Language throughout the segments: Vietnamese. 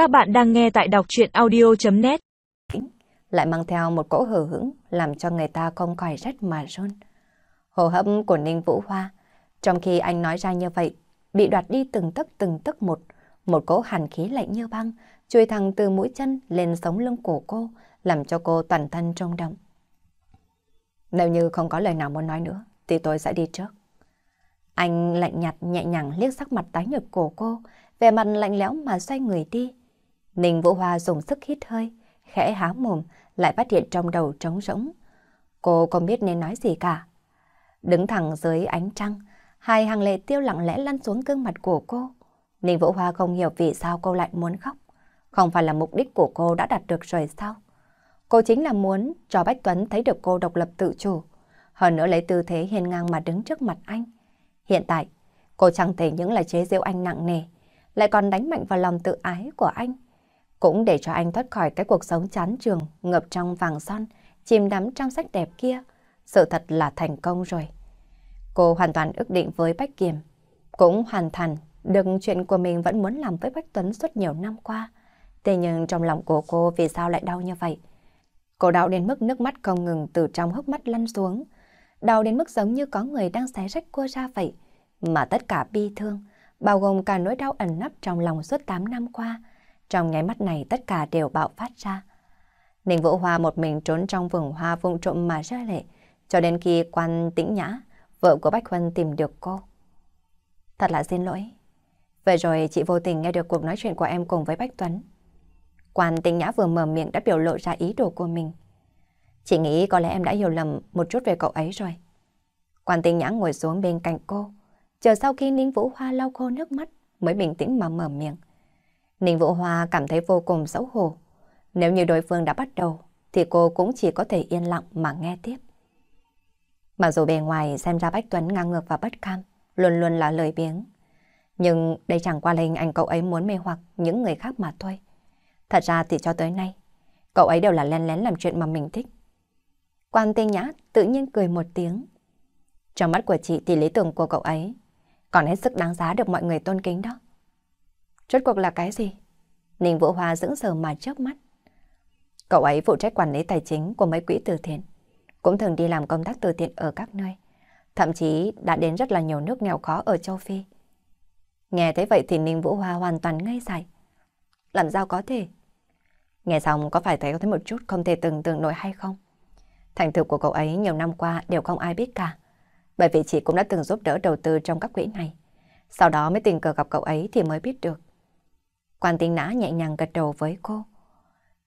Các bạn đang nghe tại đọc chuyện audio.net Lại mang theo một cỗ hờ hững làm cho người ta không khỏi rất mà run. Hồ hấp của Ninh Vũ Hoa, trong khi anh nói ra như vậy, bị đoạt đi từng tấc từng tấc một, một cỗ hàn khí lạnh như băng, chui thẳng từ mũi chân lên sống lưng của cô, làm cho cô toàn thân trong động. Nếu như không có lời nào muốn nói nữa, thì tôi sẽ đi trước. Anh lạnh nhạt nhẹ nhàng liếc sắc mặt tái nhợt của cô, vẻ mặt lạnh lẽo mà xoay người đi. Ninh Vũ Hoa dùng sức hít hơi, khẽ há mồm, lại phát hiện trong đầu trống rỗng. Cô không biết nên nói gì cả. Đứng thẳng dưới ánh trăng, hai hàng lệ tiêu lặng lẽ lăn xuống gương mặt của cô. Ninh Vũ Hoa không hiểu vì sao cô lại muốn khóc. Không phải là mục đích của cô đã đạt được rồi sao? Cô chính là muốn cho Bách Tuấn thấy được cô độc lập tự chủ. Hơn nữa lấy tư thế hiền ngang mà đứng trước mặt anh. Hiện tại, cô chẳng thể những lời chế giễu anh nặng nề, lại còn đánh mạnh vào lòng tự ái của anh. Cũng để cho anh thoát khỏi cái cuộc sống chán trường, ngập trong vàng son, chìm đắm trong sách đẹp kia. Sự thật là thành công rồi. Cô hoàn toàn ước định với Bách Kiềm. Cũng hoàn thành được chuyện của mình vẫn muốn làm với Bách Tuấn suốt nhiều năm qua. Thế nhưng trong lòng của cô vì sao lại đau như vậy? Cô đau đến mức nước mắt không ngừng từ trong hốc mắt lăn xuống. Đau đến mức giống như có người đang xé rách cô ra vậy. Mà tất cả bi thương, bao gồm cả nỗi đau ẩn nấp trong lòng suốt 8 năm qua. Trong nháy mắt này tất cả đều bạo phát ra. Ninh Vũ Hoa một mình trốn trong vườn hoa vụng trộm mà rơi lệ, cho đến khi quan tĩnh nhã, vợ của Bách Huân tìm được cô. Thật là xin lỗi. Vậy rồi chị vô tình nghe được cuộc nói chuyện của em cùng với Bách Tuấn. Quan tĩnh nhã vừa mở miệng đã biểu lộ ra ý đồ của mình. Chị nghĩ có lẽ em đã hiểu lầm một chút về cậu ấy rồi. Quan tĩnh nhã ngồi xuống bên cạnh cô, chờ sau khi Ninh Vũ Hoa lau khô nước mắt mới bình tĩnh mà mở miệng. Ninh Vũ Hoa cảm thấy vô cùng xấu hổ. Nếu như đối phương đã bắt đầu, thì cô cũng chỉ có thể yên lặng mà nghe tiếp. Mặc dù bề ngoài xem ra Bách Tuấn ngang ngược và bất cam, luôn luôn là lời biếng. Nhưng đây chẳng qua là hình ảnh cậu ấy muốn mê hoặc những người khác mà thôi. Thật ra thì cho tới nay, cậu ấy đều là len lén làm chuyện mà mình thích. Quan tinh nhã tự nhiên cười một tiếng. Trong mắt của chị thì lý tưởng của cậu ấy còn hết sức đáng giá được mọi người tôn kính đó. Rốt cuộc là cái gì? Ninh Vũ Hoa dững sờ mà chớp mắt. Cậu ấy phụ trách quản lý tài chính của mấy quỹ từ thiện, cũng thường đi làm công tác từ thiện ở các nơi, thậm chí đã đến rất là nhiều nước nghèo khó ở châu Phi. Nghe thấy vậy thì Ninh Vũ Hoa hoàn toàn ngây dại. Làm sao có thể? Nghe xong có phải thấy có thấy một chút không thể tưởng tượng nổi hay không? Thành tựu của cậu ấy nhiều năm qua đều không ai biết cả. Bởi vì chị cũng đã từng giúp đỡ đầu tư trong các quỹ này. Sau đó mới tình cờ gặp cậu ấy thì mới biết được. Quan tính nã nhẹ nhàng gật đầu với cô.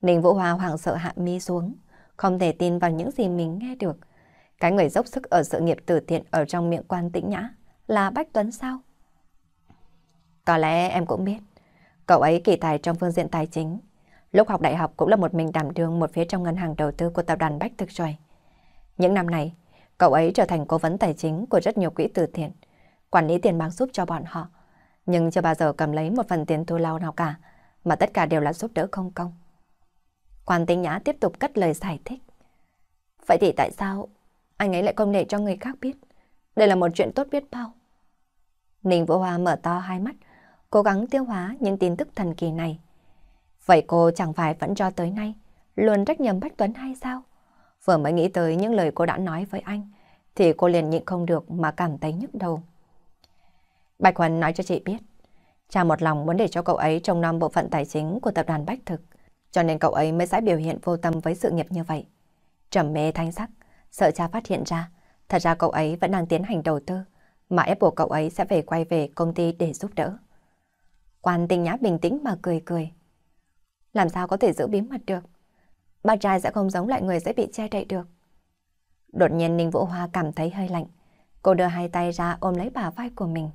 Ninh Vũ Hoa hoảng sợ hạ mi xuống, không thể tin vào những gì mình nghe được. Cái người dốc sức ở sự nghiệp từ thiện ở trong miệng quan tĩnh nhã là Bách Tuấn sao? Có lẽ em cũng biết, cậu ấy kỳ tài trong phương diện tài chính. Lúc học đại học cũng là một mình đảm đương một phía trong ngân hàng đầu tư của tập đoàn Bách Thực rồi. Những năm này, cậu ấy trở thành cố vấn tài chính của rất nhiều quỹ từ thiện, quản lý tiền bạc giúp cho bọn họ nhưng chưa bao giờ cầm lấy một phần tiền thù lao nào cả, mà tất cả đều là giúp đỡ không công. Quan tinh nhã tiếp tục cất lời giải thích. Vậy thì tại sao anh ấy lại không để cho người khác biết? Đây là một chuyện tốt biết bao. Ninh Vũ Hoa mở to hai mắt, cố gắng tiêu hóa những tin tức thần kỳ này. Vậy cô chẳng phải vẫn cho tới nay luôn trách nhầm Bách Tuấn hay sao? Vừa mới nghĩ tới những lời cô đã nói với anh, thì cô liền nhịn không được mà cảm thấy nhức đầu. Bạch Huân nói cho chị biết, cha một lòng muốn để cho cậu ấy trông nom bộ phận tài chính của tập đoàn Bách Thực, cho nên cậu ấy mới sẽ biểu hiện vô tâm với sự nghiệp như vậy. Trầm mê thanh sắc, sợ cha phát hiện ra, thật ra cậu ấy vẫn đang tiến hành đầu tư, mà ép buộc cậu ấy sẽ về quay về công ty để giúp đỡ. Quan tinh nhã bình tĩnh mà cười cười. Làm sao có thể giữ bí mật được? Ba trai sẽ không giống lại người sẽ bị che đậy được. Đột nhiên Ninh Vũ Hoa cảm thấy hơi lạnh. Cô đưa hai tay ra ôm lấy bà vai của mình.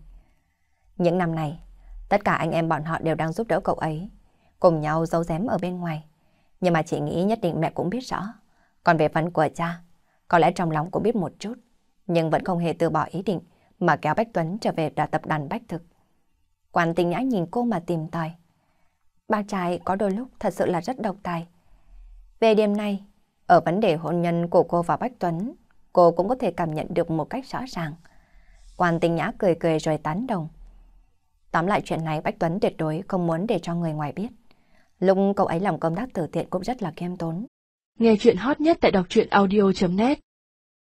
Những năm này, tất cả anh em bọn họ đều đang giúp đỡ cậu ấy, cùng nhau giấu giếm ở bên ngoài. Nhưng mà chị nghĩ nhất định mẹ cũng biết rõ. Còn về phần của cha, có lẽ trong lòng cũng biết một chút, nhưng vẫn không hề từ bỏ ý định mà kéo Bách Tuấn trở về đà tập đoàn Bách Thực. Quan tình nhã nhìn cô mà tìm tòi. Ba trai có đôi lúc thật sự là rất độc tài. Về đêm nay, ở vấn đề hôn nhân của cô và Bách Tuấn, cô cũng có thể cảm nhận được một cách rõ ràng. Quan tình nhã cười cười rồi tán đồng. Tóm lại chuyện này, Bách Tuấn tuyệt đối không muốn để cho người ngoài biết. Lúc cậu ấy làm công tác từ thiện cũng rất là kiêm tốn. Nghe chuyện hot nhất tại đọc truyện audio.net